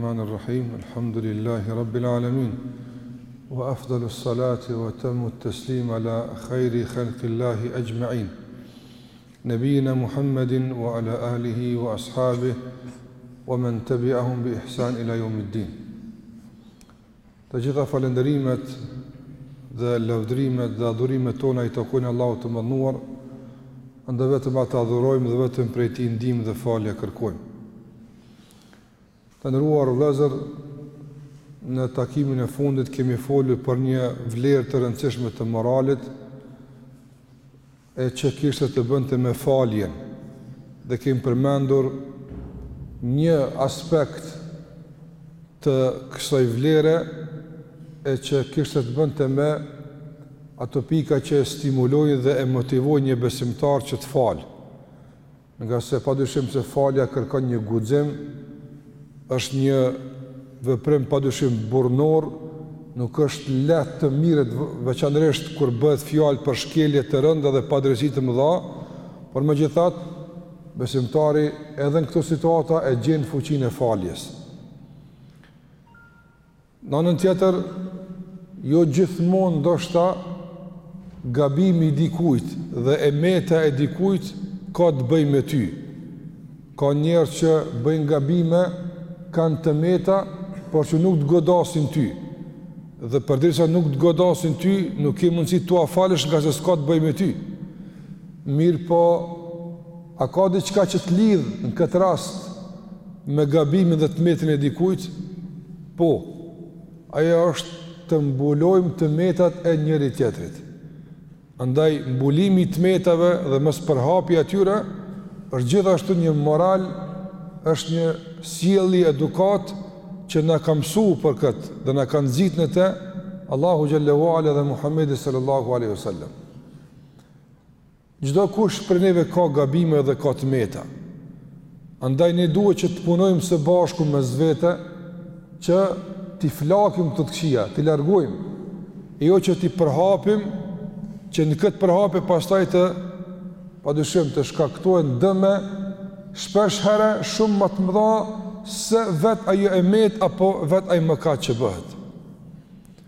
الرحمن الرحيم الحمد لله رب العالمين وأفضل الصلاة وتم التسليم على خير خلق الله أجمعين Nebijina Muhammedin wa ala ahlihi wa ashabihi wa men tebi'ahum bi ihsan ila jomiddin Të gjitha falenderimet dhe lavdrimet dhe adhurimet tona i takojnë Allahu të madhëruar Andaj vetëm atë adhurojmë dhe vetëm prej tij ndihmë dhe falje kërkojmë Të nderuar vlezër në takimin e fundit kemi folur për një vlerë të rëndësishme të moralit e që kishte të bënte me faljen dhe kemi përmendur një aspekt të kësaj vlere e që kishte të bënte me ato pika që e stimulojnë dhe e motivojnë një besimtar që të falë. Ngase pa dyshim se falja kërkon një guxim, është një veprim pa dyshim burrnor, nuk është lehtë të merret veçanërisht kur bëhet fjalë për shkelje të rënda dhe padrejtësi të mëdha, por megjithatë besimtari edhe në këto situata e gjen fuqinë e faljes. Në anën tjetër, jo gjithmonë ndoshta gabimi i dikujt dhe e meta e dikujt ka të bëjë me ty. Ka njerëz që bëjnë gabime, kanë të meta, por që nuk të godasin ty. Dhe përderisa nuk të godasin ty, nuk ke mundësi t'ua falësh ngase s'ka të bëjë me ty. Mirëpo, A ka diçka që të lidh në këtë rast me gabimin dhe të metën e dikujt? Po, ajo është të mbulojmë të metat e njëri-tjetrit. Andaj, mbulimi i të metave dhe mospërhapja e tyre, është gjithashtu një moral, është një sjellje edukatë që na kanë mësuar për këtë dhe na kanë nxit në te, Allahu xhel-le we ala dhe Muhammedi sallallahu aleyhi we sallam. Çdokush prej neve ka gabime dhe ka të meta. Andaj ne duhet që të punojmë së bashku mes vete që t'i flakim këto të këqija, t'i largojmë, e jo që t'i përhapim, që në këtë përhapje pastaj të, pa dyshim, të shkaktohen dëme, shpeshherë shumë më të mëdha se vetë ajo e metë apo vetë ai mëkat që bëhet.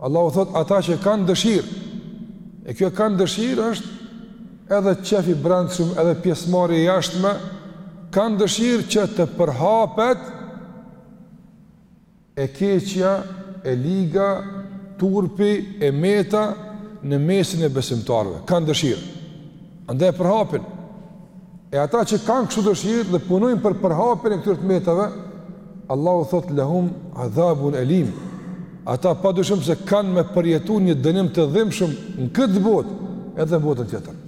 Allahu thotë ata që kanë dëshirë. E kjo kanë dëshirë është edhe qef i brendshëm, edhe pjesëmarrje e jashtme, kanë dëshirë që të përhapet e keqja, e liga, turpi, e meta në mesin e besimtarëve. Kanë dëshirë. Andaj e përhapin. E ata që kanë kështu dëshirë dhe punojnë për përhapjen e këtyre të metave, Allahu thot lehum adhabun elim. Ata padyshim se kanë me përjetu një dënim të dhimbshëm në këtë botë, edhe në botën tjetër.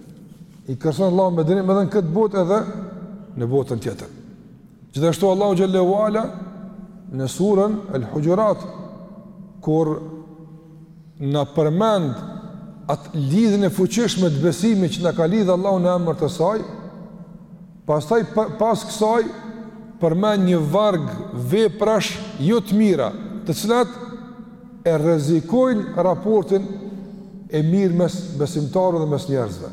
I kërson Allahu me dënim edhe në këtë botë edhe në botën tjetër. Gjithashtu Allahu xhele ue ala në surën El-Huxhurat kur na përmend atë lidhjen e fuqishme të besimit që na ka lidh Allahu në emër të saj, pastaj pas kësaj përmend një varg veprash jo të mira, të cilat e rrezikojnë raportin e mirë mes besimtarëve dhe mes njerëzve.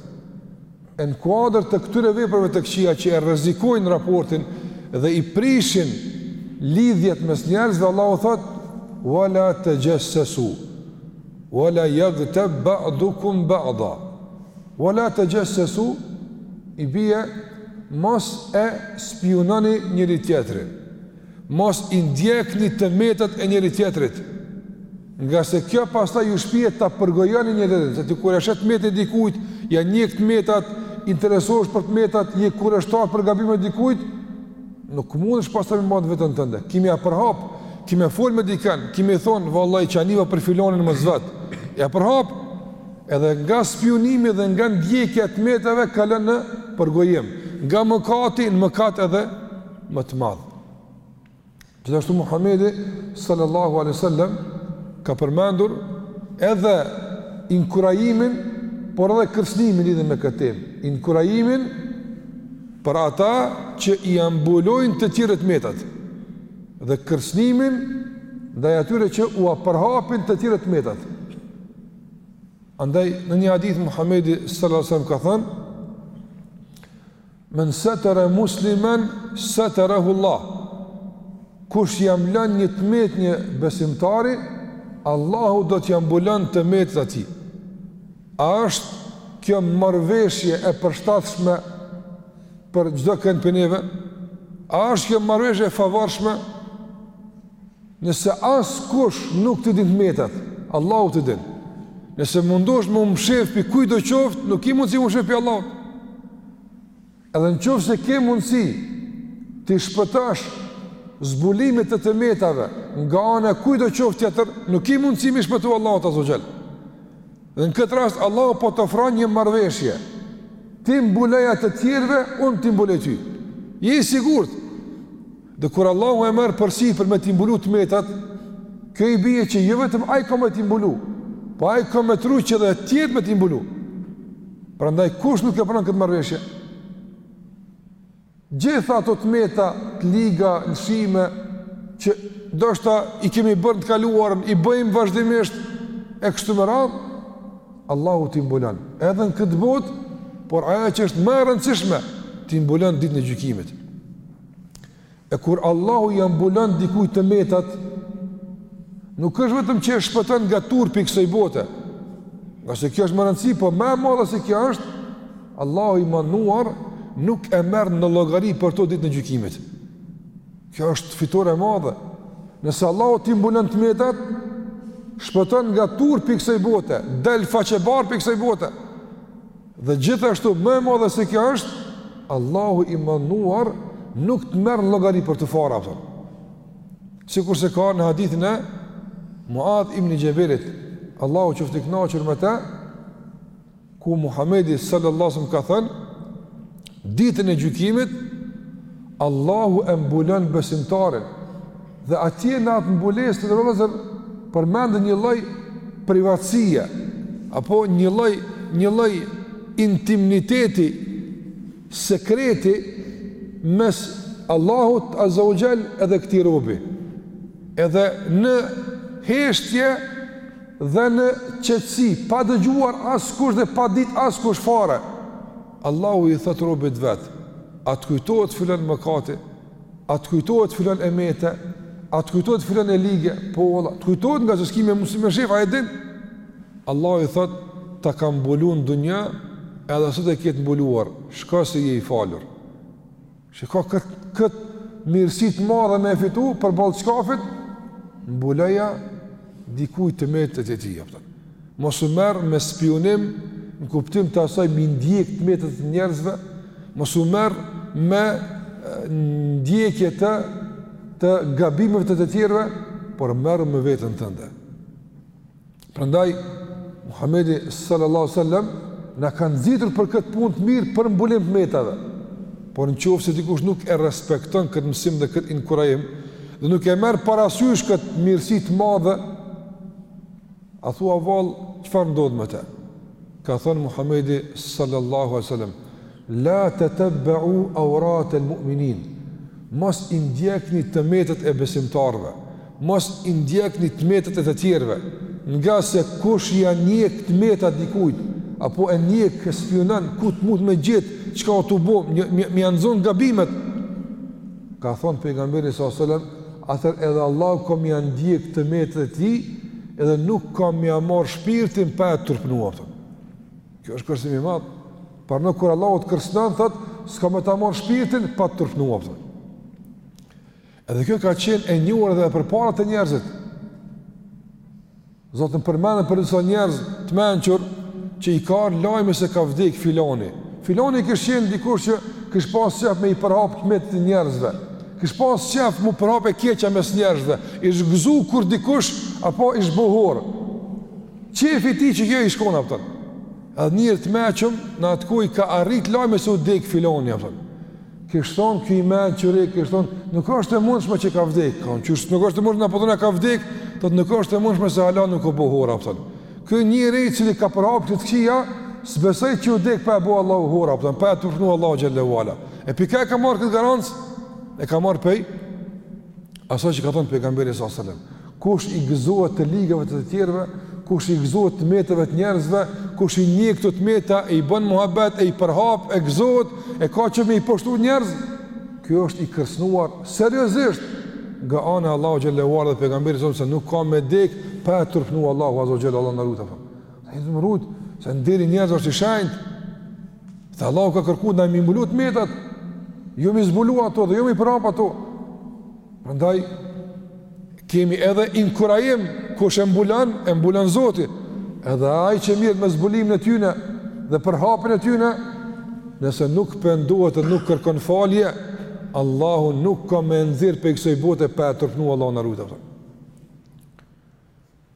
E në kuadër të këtyre veprave të këqija që e rrezikojnë raportin dhe i prishin lidhjet mes njerëzve, Allahu thotë: "Wa la tajassasu, wa la yaghtab ba'dukum ba'da, wa la tajassasu", i bie, mos e spiunoni njëri-tjetrin, mos i ndjekni të metat e njëri-tjetrit. Ngase kjo pastaj ju shpie ta përgojoni njëri-tjetrin, se ti kur e sheh të metën e dikujt, ja njeh të metat, interesohesh për të metat, je kureshtar për gabimet e dikujt, nuk mundesh pastaj me ma veten tënde. Ki me ia përhap, ki me fol me dikën, ki me thon vallahi çka niva për filanin, mos vet. Ja përhap. Edhe nga spiunimi dhe nga ndjekja e të metave kalon në përgojim. Nga mëkati në mëkat edhe më të madh. Gjithashtu Muhamedi sallallahu alaihi wasallam ka përmendur edhe inkurajimin, por edhe kërcënimin lidhur me këtë temë. Inkurajimin për ata që ia mbulojnë të tjerëve të metat dhe kërcënimin ndaj atyre që ua përhapin të tjerëve të metat. Andaj në një hadith Muhamedi sallallahu alaihi wasallam ka thënë Men setere muslimen seterehullah Kush ja mbulon një të metë një besimtari Allahu do t'ja mbulon të metat e tij A është kjo marrëveshje e përshtatshme për çdokënd prej neve? A është kjo marrëveshje e favorshme? Nëse askush nuk t'i din të metat, Allahu t'i din. Nëse mundesh me u mshef prej kujtdo qoftë, nuk ki mundësi me u mshef prej Allahut. Edhe në qoftë se ke mundësi t'i shpëtosh zbulimit të të metave nga ana e kujtdo qoftë tjetër, nuk ki mundësi me i shpëtu Allahut azze ue xhel. Dhe në këtë rast, Allahu po të ofron një marrëveshje. Ti mbuloja të tjerëve, unë t'i mbuloj ty. Je i sigurt. Dhe kur Allahu e merr përsipër me t'i mbulu të metat, kjo i bie që jo vetëm ai ka me t'i mbulu, po ai ka me t'rujt edhe tjetër me t'i mbulu. Prandaj, kush nuk e pranon këtë marrëveshje? Gjitha ato të meta, të liga, lëshime, që ndoshta i kemi bërë në të kaluarën, i bëjmë vazhdimisht, e kështu me radhë, Allahu t'i mbulon. Edhe në këtë botë, por ajo që është më e rëndësishme, t'i mbulon ditën e gjykimit. E kur Allahu ia mbulon dikujt të metat, nuk është vetëm që e shpëton nga turpi i kësaj bote. Ngase kjo është me rëndësi, po më e madhe se kjo është Allahu i madhëruar nuk e merr në llogari për to ditën e gjykimit. Kjo është fitore e madhe. Nëse Allahu t'i mbulon të metat, shpëton nga turpi i kësaj bote, del faqebardhë prej kësaj bote. Dhe gjithashtu më e madhe se kjo është, Allahu i madhëruar nuk të merr në llogari për to fare, për to. Sikurse ka në hadithin e Muad ibn Xhebelit, Allahu qoftë i kënaqur me te, ku Muhamedi sallallahu alaihi wasallam ka thënë, ditën e gjykimit Allahu e mbulon besimtarin Dhe atje në atë mbulesë dijetarët e përmendin një lloj privatësie apo një lloj një lloj intimiteti sekreti mes Allahut Azza wa Jall edhe këtij robi. Edhe në heshtje dhe në qetësi, pa dëgjuar askush dhe pa ditë askush fare. Allahu i thotë robit të vet, a të kujtohet filan mëkati? A të kujtohet filan e metë, a të kujtohet filan e ligë, po Allah, të kujtohet ngase s'ki me mujt me e fsheh, a e din? Allahu i thotë, ta kam mbulu në dunja, edhe sot e ke të mbuluar, shko se je i falur. Çka, këtë kët mirësi t'madhe me e fitu, përballë çkafit, mbuloja dikuj të metën të tjeti, jepëtën. Mos u merr me spiunim në kuptim të asaj me i ndjek të metat të njerëzve, mos u merr me ndjekje të, të gabimeve të të tjerëve, por merru me veten tënde. Prandaj, Muhammedi sallallahu sallam na ka nxitur për këtë punë të mirë për mbulim të të metave. Por në qoftë se dikush nuk e respekton këtë mësim dhe këtë inkurajim, dhe nuk e merr parasysh këtë mirësi të madhe, A thua vallë çfarë ndodh me te? Ka thënë Muhammedi sallallahu alaihi wasallam: "La tatabba'u awrat al-mu'minin", mos i ndjekni të metat e besimtarëve, mos i ndjekni të metat e të tjerëve, ngase kush ia ndjek të metat dikujt apo e ndjek, e spiunon ku t'mund me gjetë çka është tu bo, me ia nxon gabimet, Ka thënë pejgamberi sallallahu alajhi wasallam, atëherë edhe Allahu ka me ia ndjek të metat e tij, edhe nuk ka me ia marr shpirtin pa e turpnu, a kupton. Kjo është kërcënim i madh. Paramendo kur Allahu të kërcënon thot, s'ka me ta marr shpirtin pa të turpnu, a kupton. Edhe kjo ka qenë e njohur edhe përpara te njerëzit. Zotën përmendën për disa njerëz të mençur që i ka ardhur lajmi se ka vdekë filani. Filani kish qenë dikush që kish pas qejf me i përhap të metat e njerëzve. Kish pas qejf m'u përhap e keqja mes njerëzve. Ish gëzu kur dikush apo ish bo hor. Qejfi i tij që kjo i shkon, a kupton. Edhe njerit të mençëm në atë kohë i ka arrit lajmi se u dek filani, a kupton. Kish thonë ky i mençuri, kish thonë, nuk është e mundshme që ka vdek, thonë, qysh nuk është e mundshme apo thonë ka vdek, thotë nuk është e mundshme se hala nuk u bë hor, a kupton. Ky njeri i cili ka përhap këto të këqija, s'besoj që u dek pa e bë Allahu hor, a kupton, pa e turpnu Allahu xhelle ve ala. E pej kah e ka marrë këtë garancë, e ka marrë pej asaj që ka thënë pejgamberi sa selam. Kush i gëzohet të ligave të të tjerëve, kush i gëzohet të metave të njerëzve, kush i ndjek këto të meta e i bën muhabet e i përhap e gëzohet e ka qejf me i poshtru njerëz, ky është i kërcënuar seriozisht nga ana e Allahu xhelle ve ala dhe pejgamberit sa se nuk ka me dek pa e turpnu Allahu azze ve xhel, Allahu na rujtë. Ai më rut se nderi i njerëzve është i shenjtë. Dhe Allahu ka kërku ndaj m'i mbulu të metat, jo m'i zbulu ato dhe jo m'i përhap ato. Prandaj kemi edhe inkurajim kush e mbulon, e mbulon Zoti. Edhe ai që merret me zbulimin e tyne dhe përhapjen e tyne, nëse nuk pendohet e nuk kërkon falje, Allahu nuk ka me e nxjerr pej kësaj bote pa e turpnu, Allahu na rujtë.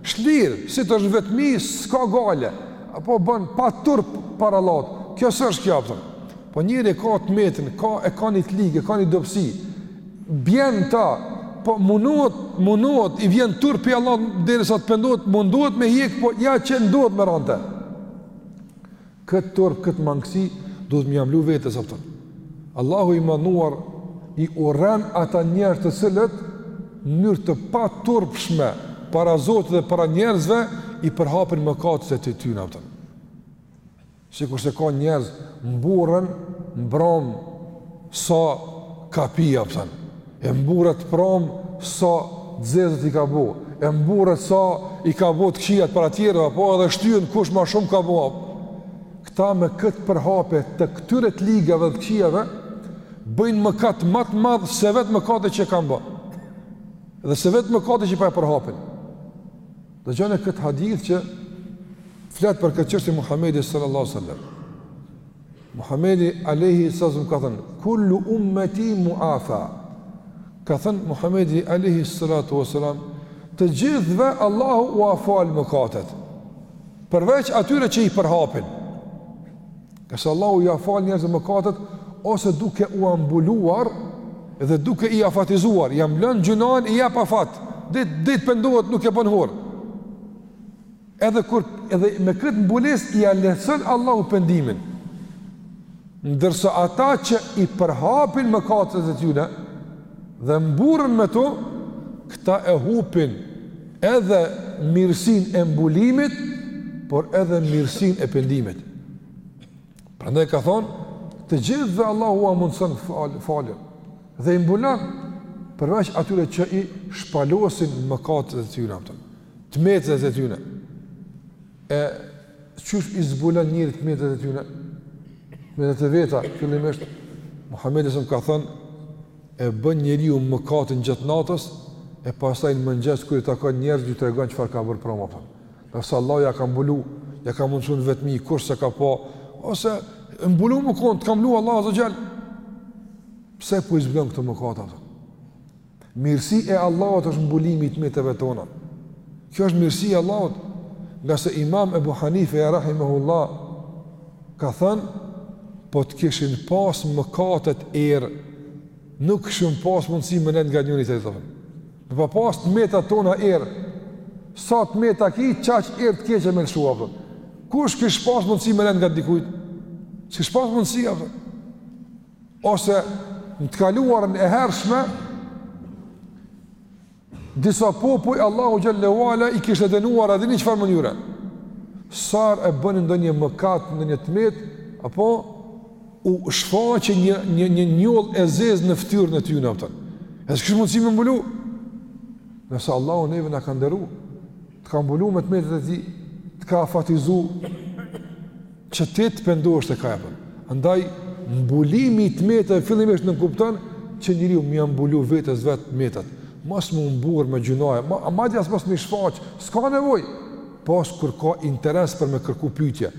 Shlirë, si të është vetmi, s'ka gajle, apo bën pa turp para Allahut. Kjo s'është kjo, a kupton. Po njeri e ka të metën, ka e ka një të ligë, e ka një dobësi. Bjen n'ta, po mundohet, mundohet i vjen turp pej Allahut derisa të pendohet, mundohet me hjek, po ja që ndodh me ra n'te. Këtë turp, këtë mangësi, duhet me ia mlu vetes, a kupton. Allahu i madhëruar i urren ata njerëz të cilët, në mënyrë të paturpshme, para Zotit dhe para njerëzve, i përhapin mëkatet e tyne, a kupton. Sikurse ka njerëz, mburren, mbramë sa ka pi, a kupton. E mburret pramë sa të zezat i ka bo, e mburret sa i ka bo të këqijat para tjerëve, apo edhe shtyhen kush ma shumë ka bo. Këta me këtë përhapje të këtyre të ligave dhe të këqijave, bëjnë mëkat ma të madh se vetë mëkati që e kanë bo. Dhe se vetë mëkati që po e përhapin. Dëgjone këtë hadith që flet për këtë çështje Muhammedi sallallahu sallam. Muhamedi alejhi selam ka thënë kullu ummati mu'afa. Ka thënë Muhamedi alejhi salatu wasalam, të gjithëve Allahu ua fal mëkatet. Përveç atyre që i përhapin. Ngase Allahu ia fal njerëzve mëkatet ose duke ua mbuluar dhe duke i afatizuar, ja mlon gjynahin i jep afat. Deri t' pendohet nuk e bën hor. Edhe kur edhe me këtë mbulesë ia lehtëson Allahu pendimin, ndërsa ata që i përhapin mëkatet e tyre dhe mburren me to, këta e humbin edhe mirësinë e mbulimit, por edhe mirësinë e pendimit. Prandaj ka thonë, të gjithëve Allahu ua mundson faljen dhe i mbulon përveç atyre që i shpalosin mëkatet e tyre. të metat e tyne, e qysh i zbulon njeri të metat e tyne, të metat e veta, fillimisht, Muhammedi a.s. ka thënë, e bën njeriu mëkatin gjatë natës, e pastaj në mëngjes, kur i takon njerëz, ju tregon çfarë ka bërë mbrëmë. Ndërsa Allah ja ka mbulu, ja ka mundësun vetmi, kush s'e ka pa, ose mbulu më konë, të ka mbulu Allah azze ve xhel, pse po i zbulon këto mëkate? Mirësi e Allahut është mbulimi i të metave tona. Kjo është mirësi e Allahut, ngase Imam Ebu Hanife Rahimehullah ka thënë, po të kishin pas mëkatet erë, nuk kishim pas mundësi me ndejt ngat njëri-tjetrit Me pa pas të meta tona erë, sa të meta ki, qaq erë të keqe me lëshu, për. Kush kish pas mundësi me ndejt ngat dikujt? S'kish pas mundësi, për. ose në të kaluarën e hershme disa popuj Allahu xhel-le ue ala i kishte dënuar edhe në atfar mënyre sa herë bënin ndonjë mëkat ndonjë të metë apo u shfaqe një një një njollë e zezë në fytyrën e tyre atë as kish mundsi me mbulu nëse Allahu neve na ka nderu të ka mbulu me tmetet e tij të ka afatizu Që ti të pendohesh te ka Ai. Andaj, mbulimi i të metave, fillimisht nënkupton, që njeriu me ja mbulu vetes vetë të metat. Mos m'u mburrë me gjynahe, ma, madje as mos me i shfaq, s'ka nevojë. Pos kur ka interes për me kërku pytje,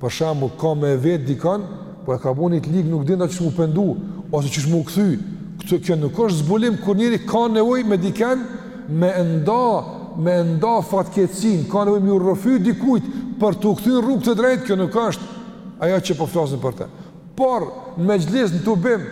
për shembull, ka me vet dikan, po e ka bo një të ligë nuk din qysh m'u pendu, ose qysh m'u kthy. Këtë kjo nuk është zbulim kur njeri ka nevojë me diken, me e nda, me e nda fatkeqësinë, ka nevojë me ju rrëfy dikujt për t'u kthy në rrugë të drejtë, kjo nuk është ajo që po flasim për të. Por në mexhlis, në tubim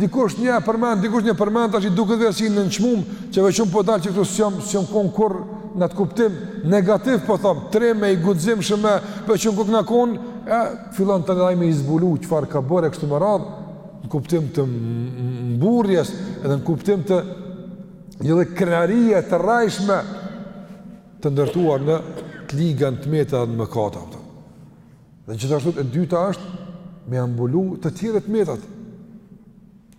dikush një e përmend, dikush një përmend tash i duket vetë si në çmim, që veç unë po dal këtu si jom, si jom kon dikur, në atë kuptim negativ po them, trim e i guximshëm, veç unë kokna kon, e fillon atëherë me i zbulu çfarë ka bërë kështu me radhë, në kuptim të mburrjes edhe në kuptim të një lloj krenarie të rrajshme të ndërtuar në të liga në të meta dhe në mëkata. Dhe gjithashtu e dyta është me ja mbulu të tjerëve të metat.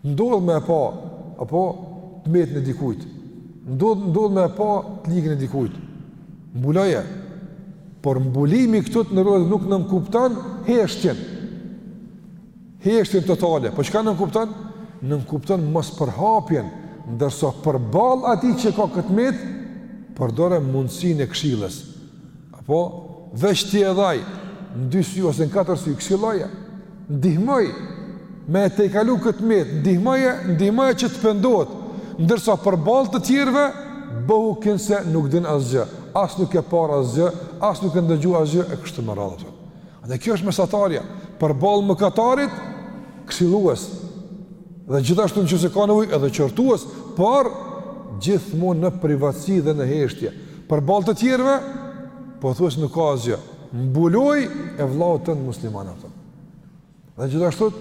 Ndodh me e pa, apo të metën e dikujt. Ndodh, ndodh me e pa të ligën e dikujt. Mbuloje. Por mbulimi këtu të nderuar nuk nënkupton heshtjen. Heshtjen totale, po çka nënkupton? Nënkupton mospërhapjen, ndërsa përballë atij që e ka këtë të metë, përdore mundësinë e këshillës. Apo veç ti edhe ai në dy sy ose në katër sy, këshilloje, ndihmoj me e tejkalu këtë të metë, ndihmoje, ndihmoje që të pendohet, ndërsa përballë të tjerëve bëhu kinse nuk din asgjë, as nuk ke parë asgjë, as nuk ke ndëgju asgjë e kështu me radhë. Dhe kjo është mesatarja, përballë mëkatarit, këshillues. Dhe gjithashtu nëse ka nevojë edhe qortues, por gjithmonë në privatësi dhe në heshtje. Përballë të tjerëve, pothuajse nuk ka asgjë. Mbuloje vëllaut tënd musliman atë. Dhe gjithashtu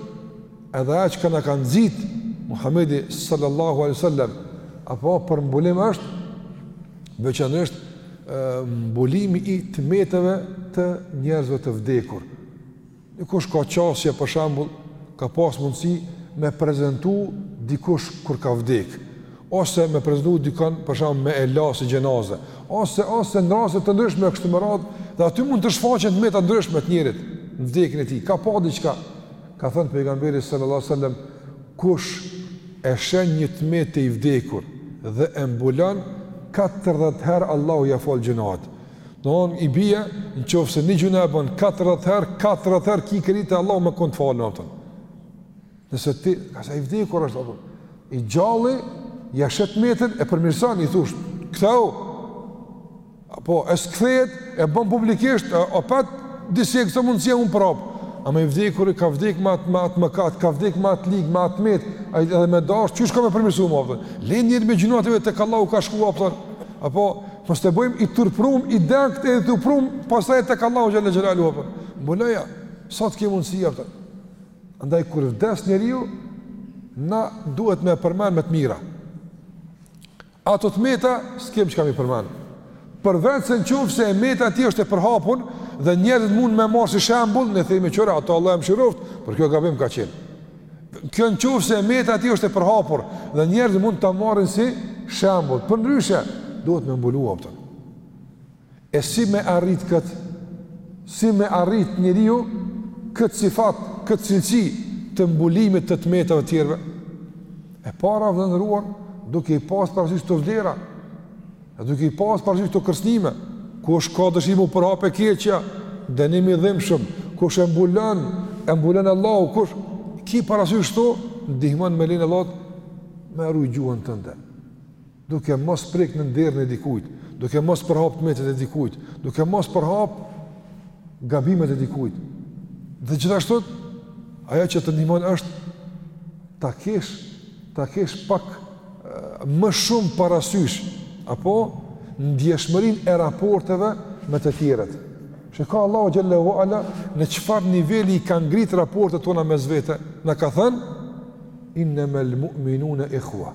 edhe ajo që na ka nxit Muhamedi sallallahu alaihi wasallam apo për mbulim është veçanërisht mbulimi i të metave të njerëzve të vdekur. Dikush ka qasje për shembull, ka pas mundësi me prezentu dikush kur ka vdek, ose me prezentu dikon për shembull me e la si xhenaze, ose ose në raste të ndryshme kështu me radhë, dhe aty mund të shfaqen të meta të ndryshme të njerit në vdekjen e tij. Ka pa diçka. Ka thënë pejgamberi sallallahu alajhi wasallam, kush e sheh një të metë te i vdekuri dhe e mbulon 40 herë Allahu ja fal gjynahet. Don i bie nëse një gjynah e bën 40 herë, 40 herë ki kërku te Allahu, mëkatin ta fal atë. Nëse ti, se i vdekur është apo? I gjalli ja sheh të metën, e përmirëson, i thush "Kthehu." Apo s'kthehet e bën publikisht opet disi e këto mundësi janë prap. Ama i vdekuri ka vdek me atë, me atë mëkat, ka vdek me atë ligë, me atë të metë, ai edhe me dashë, qysh ka me përmirësu më, a kupton? Lene njerin me gjynahet e veta, tek Allahu ka shku, a kupton? Apo, mos e bëjmë i turprum, i dekt e i turprum, pastaj tek Allahu xhele xhelaluhu, a kupton? Mbuloja, sa të ke mundësi, a kupton? Andaj kur vdes njeriu, na duhet me përmend me të mira. Ato të meta s'kem çka m'i përmend. Përveç se në qoftë se e meta e tij është e përhapun dhe njerëzit mund me marrë si shembull, ne themi qyre, ato Allahu e mëshiroftë, por kjo gabim ka qenë. Kjo në qoftë se e meta e tij është e përhapur dhe njerëzit mund ta marrin si shembull. Përndryshe, duhet me mbulu, a kupton. E si me arrit këtë? Si me arrit njeriu këtë sifat, këtë cilësi të mbulimit të të metave të tjerëve? E para vëlla i nderuar duke i pas parasysh këto vlera, duke i pas parasysh këto kërcënime, kush ka dëshirë m'u përhap e keqja, dënim i dhimbshëm, kush e mbulon, e mbulon Allahu, kur i ki parasysh, të ndihmon me lejen e Allahut, me rujt gjuhën tënde. duke mos prek në nderin e dikujt, duke mos përhap të metat e dikujt, duke mos përhap gabimet e dikujt. Dhe gjithashtu ajo që të ndihmon është ta kesh ta kesh pak më shumë parasysh apo ndjeshmërinë e raporteve me të tjerët. Shiko Allahu xhel-le ue ala në çfarë niveli i ka ngrit raportet tona mes vete, na ka thënë innama al mu'minuna ikhwa.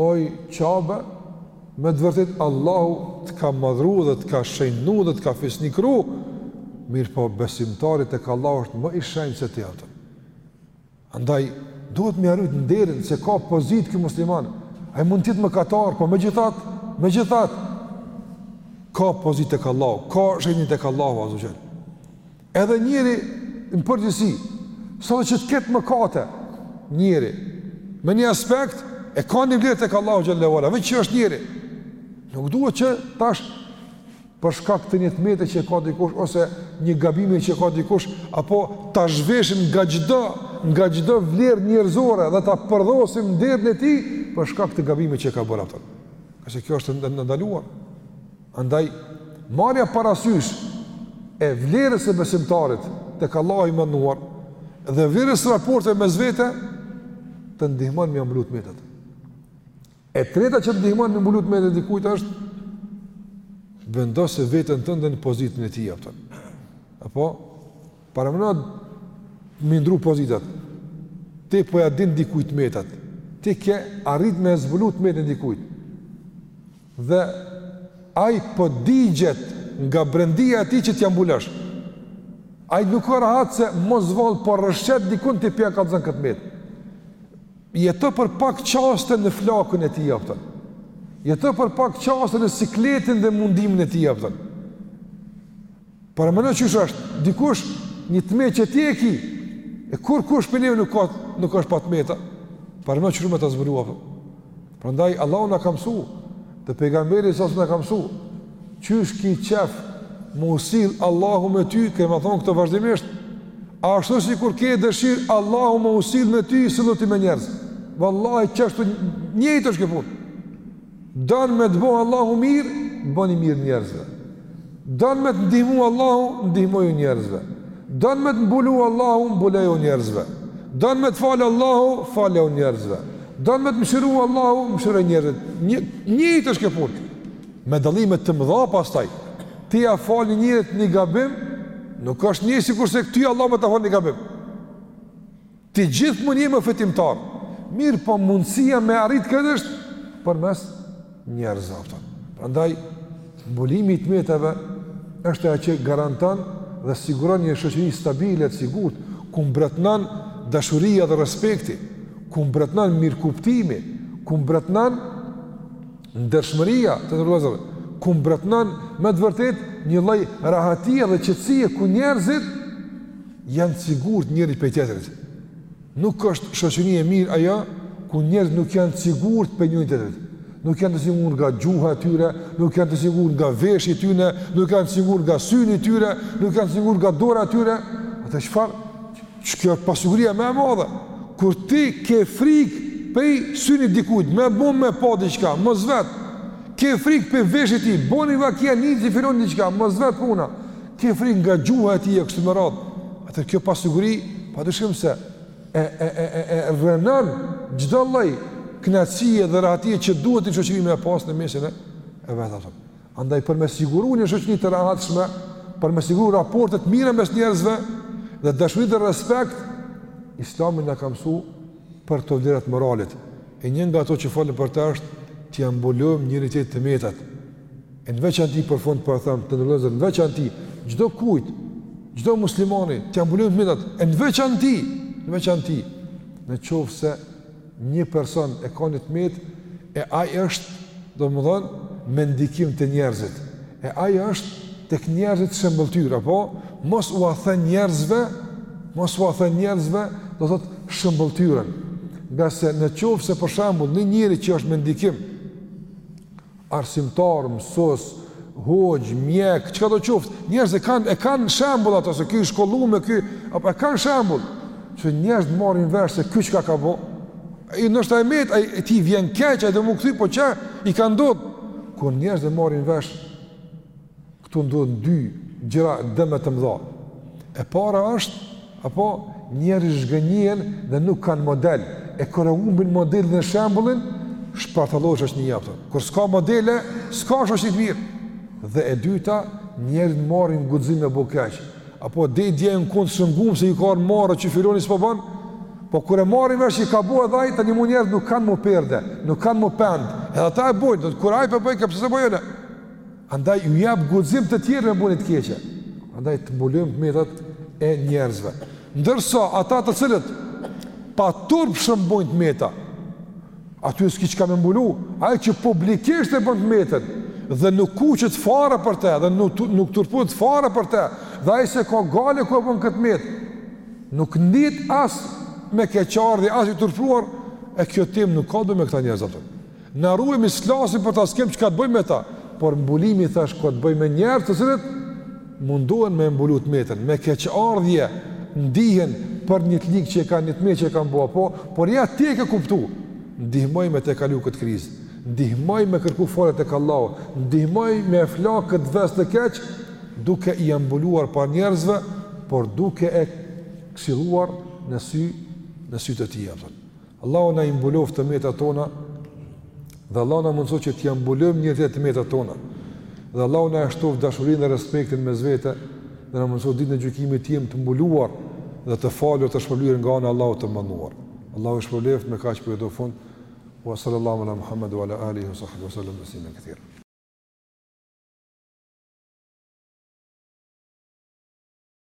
Oj Qabe, me të vërtetë Allahu të ka madhru dhe të ka shenjtnu dhe të ka fisnikru, mirëpo besimtari tek Allahu është më i shenjtë se ti, a kupton. Andaj duhet me ia rujt nderin se ka pozitë ky musliman. Ai mund të jetë mëkatar, por megjithatë, megjithatë ka pozitë tek Allahu, ka shejtni tek Allahu azze ue xhel. Edhe njeri në përgjithësi, sado që të ketë mëkate, njeri, me një aspekt, e ka një vlerë tek Allahu xhel-le ue ala, veç që është njeri, nuk duhet që tash për shkak të një të mete që e ka dikush, ose një gabimi që e ka dikush, apo ta zhveshim nga çdo, nga çdo vlerë njerëzore dhe ta përdhosim nderin e tij, për shkak të gabimit që e ka bërë a kupton. Se kjo është e ndaluar. Andaj, marrja parasysh e vlerës së besimtarit tek Allahu i Madhëruar dhe vlerës së raporteve mes vete të ndihmon me i mbulu të metat. E treta që të ndihmon me ia mbulu të metën e dikujt është vendose veten tënde në pozitën e tij, a kupton. Apo paramendo me i ndrru pozitat. Ti po ja din dikujt të metat. Ti ke arrit me e zbulu të metën e dikujt. Dhe ai po digjet nga brendia e tij që t'ia mbulosh. Ai nuk ka rahat se mos vallë po rrëshqet dikun ti p'ia kallzon këtë të metë. Jeto për pak çaste në flakën e tij, a kupton. Jeto për pak çaste në sikletin dhe mundimin e tij, a kupton. Paramendo qysh është, dikush një të metë që ti e ki, e kurkush prej neve nuk, nuk është pa të meta, paramendo qysh me ta zbulu, a kupton. Prandaj, Allahu na ka mësu, dhe pejgamberi s.a.s. na ka mësu, qysh ki qejf me u sill Allahu me ty, kemi thonë këtë vazhdimisht, a ashtu sikur ke dëshirë, Allahu me u sill me ty, sillu ti me njerëz. Vallahi, qashtu njëjtë është kjo punë. Don me të bo Allahu mirë, boni mirë njerëzve. Don me të ndihmu Allahu, ndihmoju njerëzve. Don me të mbulu Allahu, mbuleju njerëzve. Don me të falë Allahu, falju njerëzve. Don me të mëshiru Allahu, mëshiroji njerëzit. Një, njëjtë është kjo punë. Me dallime të mëdha pastaj. Ti ja fal njerit një gabim, nuk është njëjtë sikurse që ty Allahu me ta falë një gabim. Ti gjithmonë je më fitimtar. Mirëpo mundësia me arrit këtë është përmes njerëzve, a kupton. Prandaj mbulimi i të metave është ajo që garanton dhe siguron një shoqëri stabile të sigurt, ku mbretënon dashuria dhe respekti, ku mbretënon mirëkuptimi, ku mbretënon ndershmëria të nderuar vëllezër, ku mbretënon me të vërtetë një lloj rahatie dhe qetësie ku njerëzit janë të sigurt njëri prej tjetrit. Nuk është shoqëri e mirë ajo ku njerëzit nuk janë të sigurt prej njëri tjetrit. Nuk janë të sigurt nga gjuha e tyre, nuk janë të sigurt nga veshi i tyre, nuk janë të sigurt nga syni i tyre, nuk janë të sigurt nga dora e tyre. Atëherë çfarë? Kjo pasiguria më e madhe? Kur ti ke frikë prej synit të dikujt, me bo me pa diçka, mos vet. Ke frikë prej veshit të tij, bon vaki a një që firon diçka, mos vet puna. Ke frikë nga gjuha e tij e kështu me radhë. Atëherë kjo pasiguri, pa dyshim se e, e, e, e, e rrënon çdo lloj kënaqësie dhe rahatie që duhet një shoqëri me e pasë në mesin e, e vet. Andaj për me siguru një shoqëri të rahatshme, për me siguru raporte të mira mes njerëzve dhe dashni dhe respekt, islami na ka mësu për këto vlerat e moralit. E një nga ato që folëm për të është, t'ia mbulojmë njëri-tjetrit të metat, E në veçanti për fund po e them të nderuar vëllezër në veçanti çdo kujt, çdo muslimani t'ia mbulojmë të metat e në veçanti, në veçanti në qoftë se një person e ka një të metë e ai është domthon me ndikim te njerëzit. E ai është tek njerëzit shëmbëlltyra, po mos ua theni njerëzve, mos ua theni njerëzve, do thotë shëmbëlltyrën. Ngase në qoftë se për shembull një njeri që është me ndikim arsimtar, mësues, hoxhë, mjek, çkado qoftë, njerëzit e kanë, e kanë shembull atë se ky i shkollum ky, apo e kanë shembull se njerëzit e marrin vesh se ky çka ka bë. Ai ndoshta e met, atij i vjen keq, ai do me u kthy, po çka i ka ndodhur? Kur njerëzit e marrin vesh Këtu ndodhin dy gjëra dëme të mëdha. E para është, apo njerëzit zhgënjehen dhe nuk kanë model, e kur e humbin modelin e shembullin, shpartallohet shoqnia pra. Kur s'ka modele, s'ka shoqëri të mirë. Dhe e dyta, njerëzit marrin guxim me bo keq. Apo deri dje e kan s'e kan bo se ju ka ardhur marre që filani s'po bën. Po kur e marrin vesh që ka bo edhe ai tani më njerëzit nuk kanë më perde, nuk kanë më pengë. Edhe ata e bëjnë, thotë kur ai po e bën ky pse s'e bëj Andaj ju jep guxim të tjerëve me bo të keqe. Andaj të mbulojmë të metat e njerëzve. Ndërsa ata të cilët paturpshëm bojnë të meta, atyne s'ki çka me mbulu, ai që publikisht e bon të metën, dhe nuk kuqet fare për te, dhe nuk, nuk turpohet fare për te, dhe ai s'e ka gajle ku e bon këtë metë, nuk ndihet as me keqardhje, as i turpëruar, e kjo temë nuk ka t'boj me këta njerëz hiç. Na ruajmë mos flasim për ta s'kem çka të bëjmë me ta, por mbulimi thashë ka të bëjë me njerëz të cilët mundohen me mbulu të metën, me keqardhje ndihen për një t'ligë që e kanë një të metë që e kanë bo po, por ja ti e ke kuptu, ndihmoji me e tejkalu këtë krizë, ndihmoji me kërku falje tek Allahu, ndihmoji me e flak këtë ves të keq, duke ia mbuluar para njerëzve, por duke e këshilluar në sy, në sy të tij. Allahu na i mbuloftë të metat tona dhe Allahu na mundësoftë që t'ia mbulojmë njëri-tjetrit të metat tona dhe Allahu na e shtoftë dashurinë dhe respektin mes vete dhe na mundësoftë ditën e gjykimit të jemi të mbuluar dhe të falur të shpërblyer nga ana e Allahut të madhëruar Allahu ju shpërbleftë me kaq përfundojmë wa sallallahu ala Muhammed wa ala alihi wa sahbihi wa sallam besime këthirë